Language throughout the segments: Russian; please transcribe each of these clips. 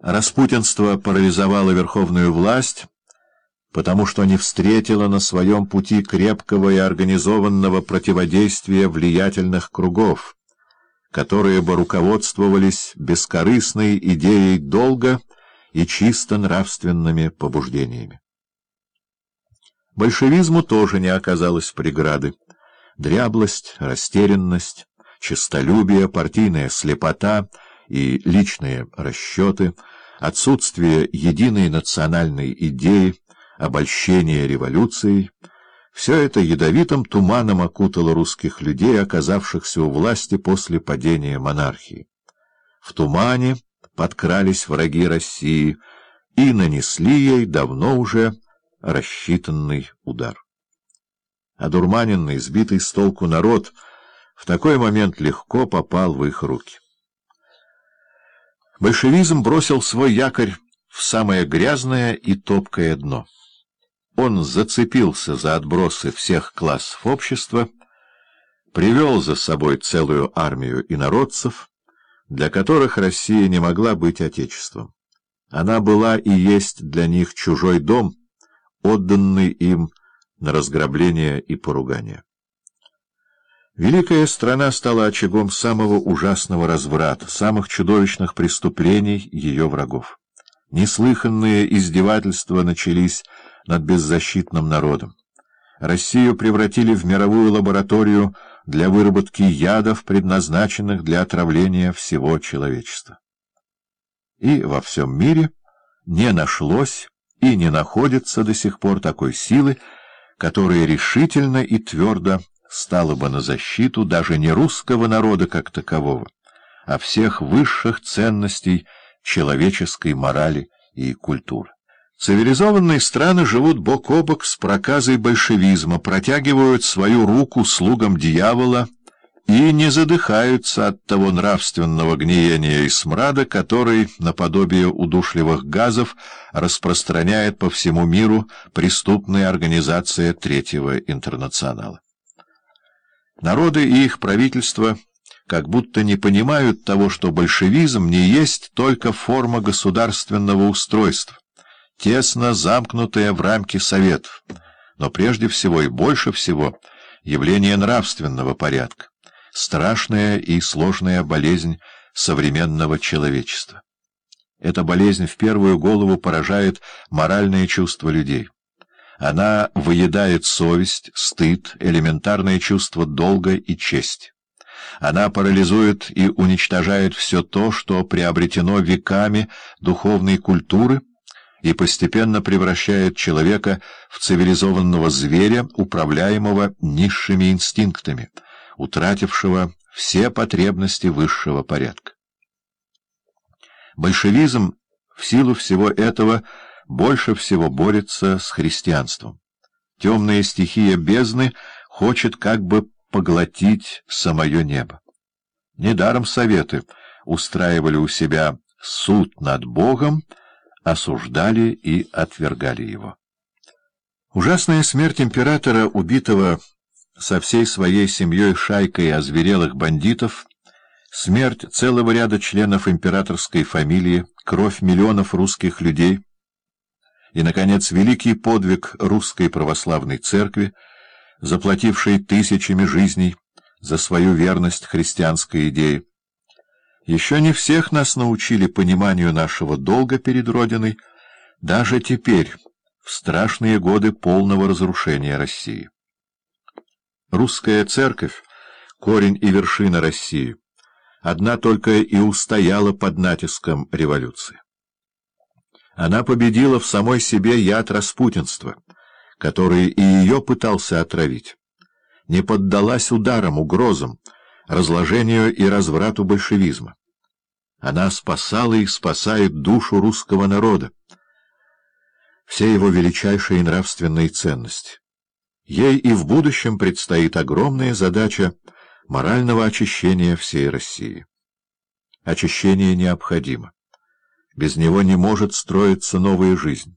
Распутинство парализовало верховную власть, потому что не встретило на своем пути крепкого и организованного противодействия влиятельных кругов, которые бы руководствовались бескорыстной идеей долга и чисто нравственными побуждениями. Большевизму тоже не оказалось преграды. Дряблость, растерянность, честолюбие, партийная слепота и личные расчеты, отсутствие единой национальной идеи, обольщение революцией — все это ядовитым туманом окутало русских людей, оказавшихся у власти после падения монархии. В тумане подкрались враги России и нанесли ей давно уже рассчитанный удар. Одурманенный, сбитый с толку народ в такой момент легко попал в их руки. Большевизм бросил свой якорь в самое грязное и топкое дно. Он зацепился за отбросы всех классов общества, привел за собой целую армию инородцев, для которых Россия не могла быть отечеством. Она была и есть для них чужой дом, отданный им на разграбление и поругание. Великая страна стала очагом самого ужасного разврата, самых чудовищных преступлений ее врагов. Неслыханные издевательства начались над беззащитным народом. Россию превратили в мировую лабораторию для выработки ядов, предназначенных для отравления всего человечества. И во всем мире не нашлось и не находится до сих пор такой силы, которая решительно и твердо стала бы на защиту даже не русского народа как такового, а всех высших ценностей человеческой морали и культуры. Цивилизованные страны живут бок о бок с проказой большевизма, протягивают свою руку слугам дьявола и не задыхаются от того нравственного гниения и смрада, который, наподобие удушливых газов, распространяет по всему миру преступная организация Третьего интернационала. Народы и их правительства как будто не понимают того, что большевизм не есть только форма государственного устройства, тесно замкнутая в рамки советов, но прежде всего и больше всего явление нравственного порядка, страшная и сложная болезнь современного человечества. Эта болезнь в первую голову поражает моральные чувства людей. Она выедает совесть, стыд, элементарное чувство долга и честь. Она парализует и уничтожает все то, что приобретено веками духовной культуры, и постепенно превращает человека в цивилизованного зверя, управляемого низшими инстинктами, утратившего все потребности высшего порядка. Большевизм в силу всего этого больше всего борется с христианством. Темная стихия бездны хочет как бы поглотить самое небо. Недаром советы устраивали у себя суд над Богом, осуждали и отвергали его. Ужасная смерть императора, убитого со всей своей семьей шайкой озверелых бандитов, смерть целого ряда членов императорской фамилии, кровь миллионов русских людей и, наконец, великий подвиг русской православной церкви, заплатившей тысячами жизней за свою верность христианской идее, еще не всех нас научили пониманию нашего долга перед Родиной, даже теперь, в страшные годы полного разрушения России. Русская церковь — корень и вершина России, одна только и устояла под натиском революции. Она победила в самой себе яд распутинства, который и ее пытался отравить, не поддалась ударам, угрозам, разложению и разврату большевизма. Она спасала и спасает душу русского народа, все его величайшие нравственные ценности. Ей и в будущем предстоит огромная задача морального очищения всей России. Очищение необходимо. Без него не может строиться новая жизнь.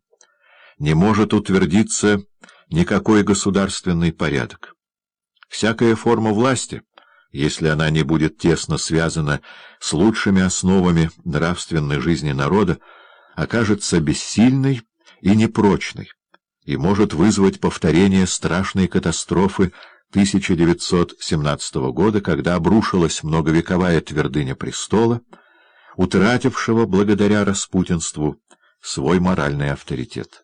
Не может утвердиться никакой государственный порядок. Всякая форма власти — если она не будет тесно связана с лучшими основами нравственной жизни народа, окажется бессильной и непрочной и может вызвать повторение страшной катастрофы 1917 года, когда обрушилась многовековая твердыня престола, утратившего благодаря распутинству свой моральный авторитет.